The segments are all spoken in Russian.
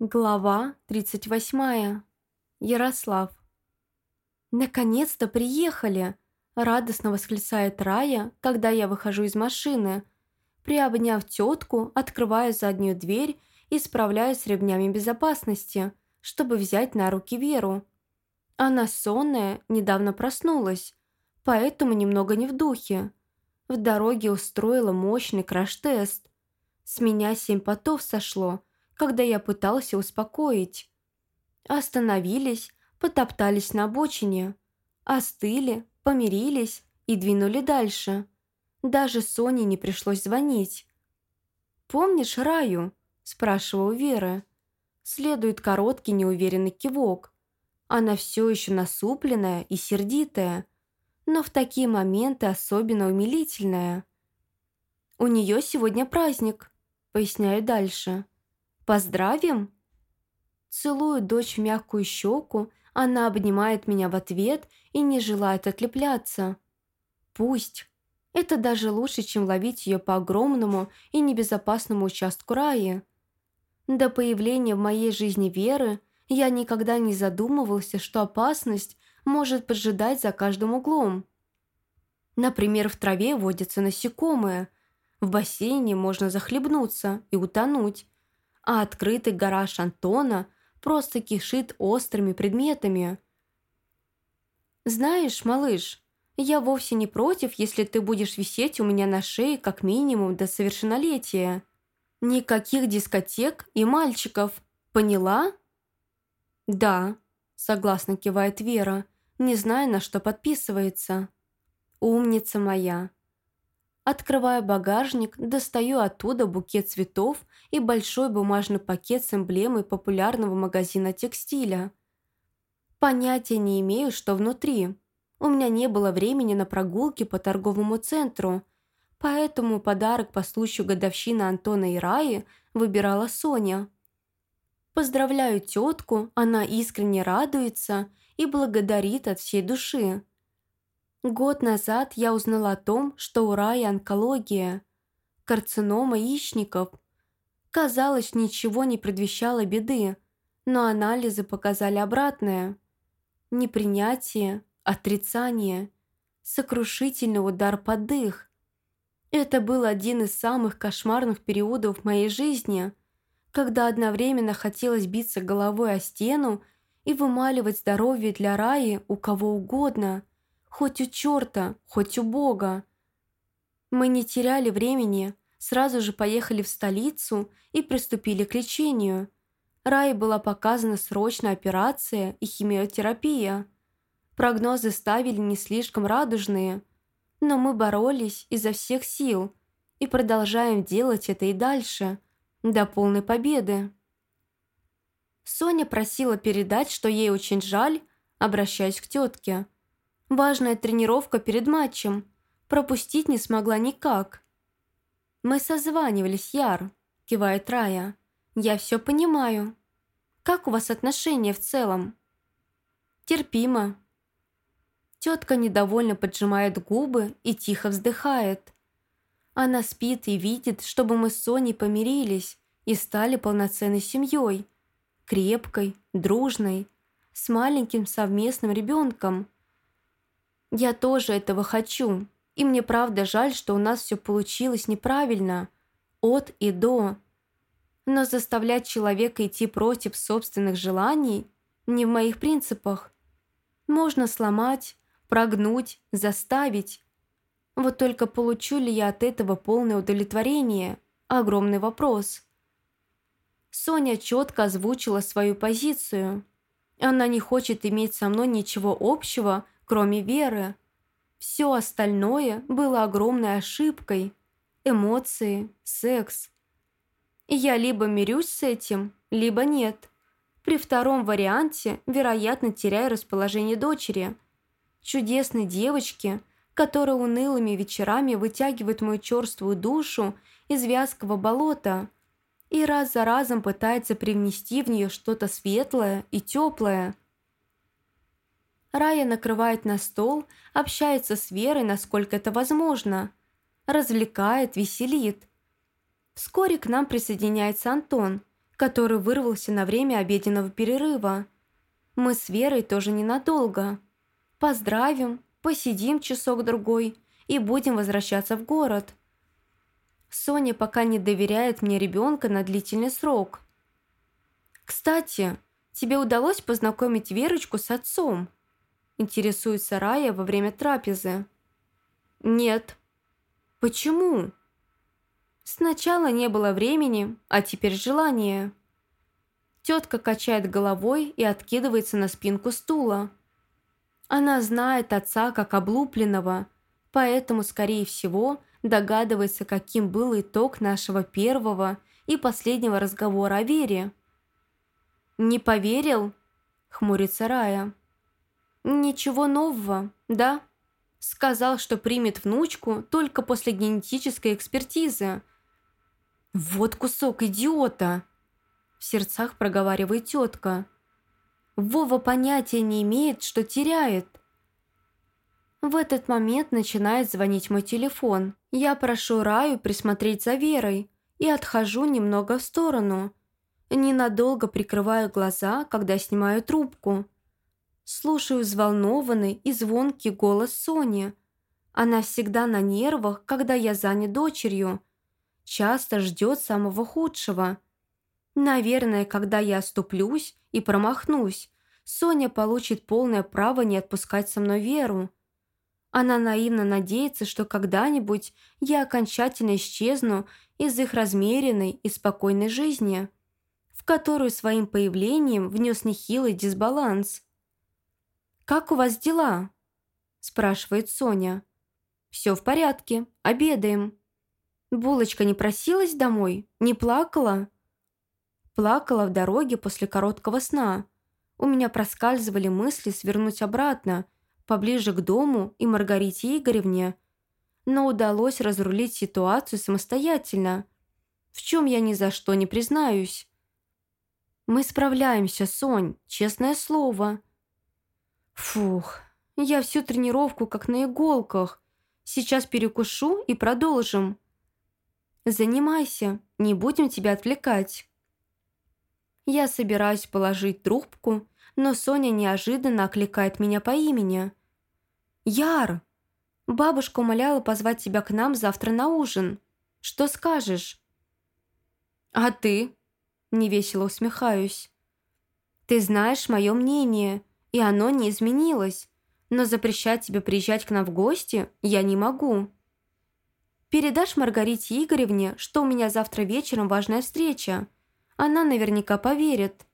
Глава 38. Ярослав. «Наконец-то приехали!» – радостно восклицает Рая, когда я выхожу из машины. Приобняв тетку, открываю заднюю дверь и справляюсь с ремнями безопасности, чтобы взять на руки Веру. Она сонная, недавно проснулась, поэтому немного не в духе. В дороге устроила мощный краш-тест. С меня семь потов сошло – когда я пытался успокоить. Остановились, потоптались на обочине, остыли, помирились и двинули дальше. Даже Соне не пришлось звонить. «Помнишь Раю?» – спрашивал Вера. Следует короткий неуверенный кивок. Она все еще насупленная и сердитая, но в такие моменты особенно умилительная. «У нее сегодня праздник», – поясняю дальше. Поздравим?» Целую дочь в мягкую щеку, она обнимает меня в ответ и не желает отлепляться. Пусть. Это даже лучше, чем ловить ее по огромному и небезопасному участку рая. До появления в моей жизни Веры я никогда не задумывался, что опасность может поджидать за каждым углом. Например, в траве водятся насекомые, в бассейне можно захлебнуться и утонуть, а открытый гараж Антона просто кишит острыми предметами. «Знаешь, малыш, я вовсе не против, если ты будешь висеть у меня на шее как минимум до совершеннолетия. Никаких дискотек и мальчиков, поняла?» «Да», — согласно кивает Вера, не зная, на что подписывается. «Умница моя. Открываю багажник, достаю оттуда букет цветов и большой бумажный пакет с эмблемой популярного магазина текстиля. Понятия не имею, что внутри. У меня не было времени на прогулки по торговому центру, поэтому подарок по случаю годовщины Антона и Раи выбирала Соня. Поздравляю тетку, она искренне радуется и благодарит от всей души. Год назад я узнала о том, что у Рая онкология, карцинома яичников. Казалось, ничего не предвещало беды, но анализы показали обратное. Непринятие, отрицание, сокрушительный удар под дых. Это был один из самых кошмарных периодов в моей жизни, когда одновременно хотелось биться головой о стену и вымаливать здоровье для Раи у кого угодно – Хоть у черта, хоть у бога. Мы не теряли времени, сразу же поехали в столицу и приступили к лечению. Рае была показана срочная операция и химиотерапия. Прогнозы ставили не слишком радужные, но мы боролись изо всех сил и продолжаем делать это и дальше, до полной победы. Соня просила передать, что ей очень жаль, обращаясь к тетке – Важная тренировка перед матчем. Пропустить не смогла никак. «Мы созванивались, Яр», – кивает Рая. «Я все понимаю. Как у вас отношения в целом?» «Терпимо». Тетка недовольно поджимает губы и тихо вздыхает. Она спит и видит, чтобы мы с Соней помирились и стали полноценной семьей. Крепкой, дружной, с маленьким совместным ребенком – я тоже этого хочу. И мне правда жаль, что у нас все получилось неправильно. От и до. Но заставлять человека идти против собственных желаний не в моих принципах. Можно сломать, прогнуть, заставить. Вот только получу ли я от этого полное удовлетворение? Огромный вопрос. Соня четко озвучила свою позицию. Она не хочет иметь со мной ничего общего, кроме веры. Все остальное было огромной ошибкой. Эмоции, секс. Я либо мирюсь с этим, либо нет. При втором варианте, вероятно, теряю расположение дочери. Чудесной девочки, которая унылыми вечерами вытягивает мою черствую душу из вязкого болота и раз за разом пытается привнести в нее что-то светлое и теплое – Рая накрывает на стол, общается с Верой, насколько это возможно. Развлекает, веселит. Вскоре к нам присоединяется Антон, который вырвался на время обеденного перерыва. Мы с Верой тоже ненадолго. Поздравим, посидим часок-другой и будем возвращаться в город. Соня пока не доверяет мне ребенка на длительный срок. Кстати, тебе удалось познакомить Верочку с отцом? Интересуется Рая во время трапезы. Нет. Почему? Сначала не было времени, а теперь желание. Тетка качает головой и откидывается на спинку стула. Она знает отца как облупленного, поэтому, скорее всего, догадывается, каким был итог нашего первого и последнего разговора о Вере. «Не поверил?» — хмурится Рая. «Ничего нового, да?» Сказал, что примет внучку только после генетической экспертизы. «Вот кусок идиота!» В сердцах проговаривает тетка. Вова понятия не имеет, что теряет. В этот момент начинает звонить мой телефон. Я прошу Раю присмотреть за Верой и отхожу немного в сторону. Ненадолго прикрываю глаза, когда снимаю трубку. Слушаю взволнованный и звонкий голос Сони. Она всегда на нервах, когда я занят дочерью. Часто ждет самого худшего. Наверное, когда я оступлюсь и промахнусь, Соня получит полное право не отпускать со мной Веру. Она наивно надеется, что когда-нибудь я окончательно исчезну из их размеренной и спокойной жизни, в которую своим появлением внес нехилый дисбаланс. «Как у вас дела?» – спрашивает Соня. «Все в порядке, обедаем». «Булочка не просилась домой? Не плакала?» Плакала в дороге после короткого сна. У меня проскальзывали мысли свернуть обратно – поближе к дому и Маргарите Игоревне, но удалось разрулить ситуацию самостоятельно, в чем я ни за что не признаюсь. «Мы справляемся, Сонь, честное слово». «Фух, я всю тренировку как на иголках. Сейчас перекушу и продолжим». «Занимайся, не будем тебя отвлекать». Я собираюсь положить трубку, но Соня неожиданно окликает меня по имени. «Яр, бабушка умоляла позвать тебя к нам завтра на ужин. Что скажешь?» «А ты?» – невесело усмехаюсь. «Ты знаешь мое мнение, и оно не изменилось, но запрещать тебе приезжать к нам в гости я не могу». «Передашь Маргарите Игоревне, что у меня завтра вечером важная встреча. Она наверняка поверит».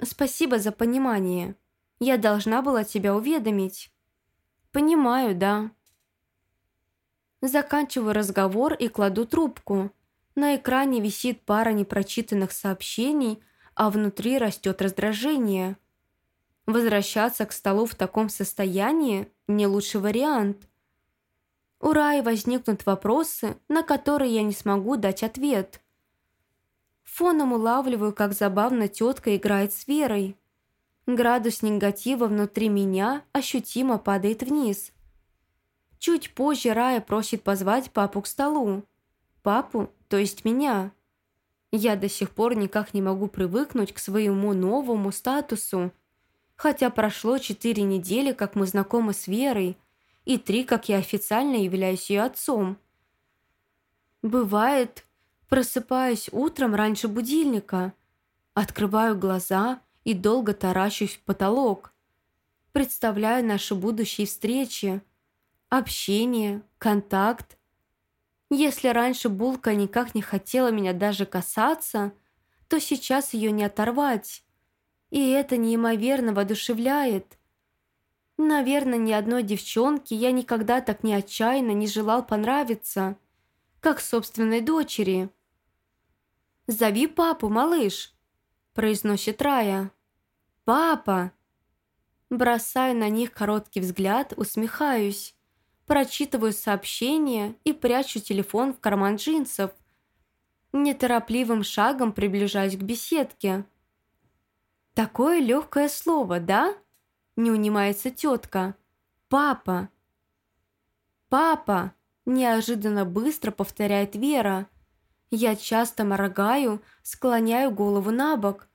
«Спасибо за понимание. Я должна была тебя уведомить». «Понимаю, да». Заканчиваю разговор и кладу трубку. На экране висит пара непрочитанных сообщений, а внутри растет раздражение. Возвращаться к столу в таком состоянии – не лучший вариант. У Раи возникнут вопросы, на которые я не смогу дать ответ. Фоном улавливаю, как забавно тетка играет с Верой. Градус негатива внутри меня ощутимо падает вниз. Чуть позже Рая просит позвать папу к столу. Папу, то есть меня. Я до сих пор никак не могу привыкнуть к своему новому статусу. Хотя прошло четыре недели, как мы знакомы с Верой, и три, как я официально являюсь ее отцом. Бывает, просыпаюсь утром раньше будильника, открываю глаза – и долго таращусь в потолок. Представляю наши будущие встречи, общение, контакт. Если раньше Булка никак не хотела меня даже касаться, то сейчас ее не оторвать. И это неимоверно воодушевляет. Наверное, ни одной девчонке я никогда так не отчаянно не желал понравиться, как собственной дочери. «Зови папу, малыш!» произносит Рая. «Папа!» Бросаю на них короткий взгляд, усмехаюсь. Прочитываю сообщение и прячу телефон в карман джинсов. Неторопливым шагом приближаюсь к беседке. «Такое легкое слово, да?» Не унимается тетка. «Папа!» «Папа!» Неожиданно быстро повторяет Вера. Я часто моргаю, склоняю голову на бок.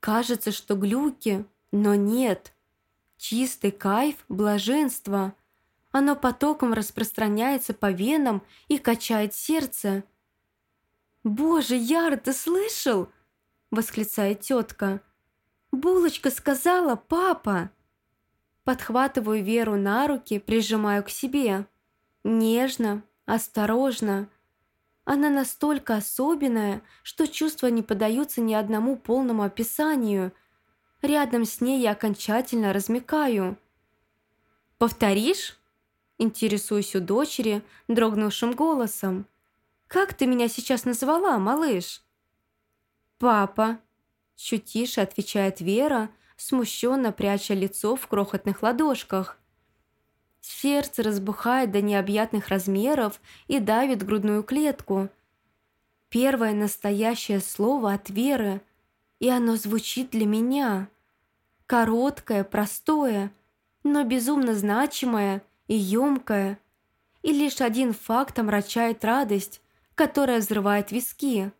Кажется, что глюки, но нет. Чистый кайф, блаженство. Оно потоком распространяется по венам и качает сердце. «Боже, Яр, ты слышал?» – восклицает тетка. «Булочка сказала, папа!» Подхватываю Веру на руки, прижимаю к себе. Нежно, осторожно. Она настолько особенная, что чувства не поддаются ни одному полному описанию. Рядом с ней я окончательно размекаю. «Повторишь?» Интересуюсь у дочери дрогнувшим голосом. «Как ты меня сейчас назвала, малыш?» «Папа», — чуть тише отвечает Вера, смущенно пряча лицо в крохотных ладошках. Сердце разбухает до необъятных размеров и давит грудную клетку. Первое настоящее слово от Веры, и оно звучит для меня. Короткое, простое, но безумно значимое и емкое. И лишь один факт омрачает радость, которая взрывает виски.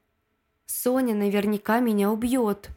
Соня наверняка меня убьет.